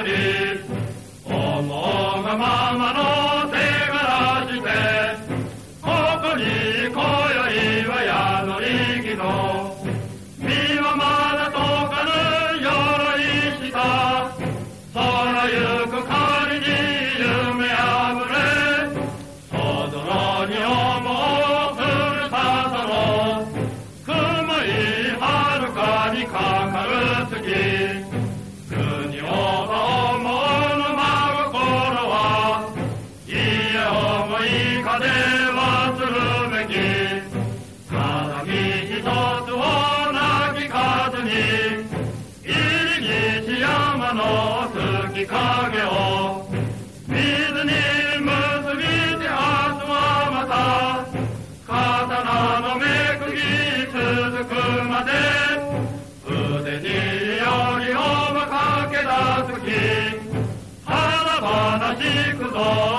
思うがままの手柄してここにの月影を水に結びて明日はまた刀のめくぎ続くまで。腕によりをかけ出すき華々しくぞ。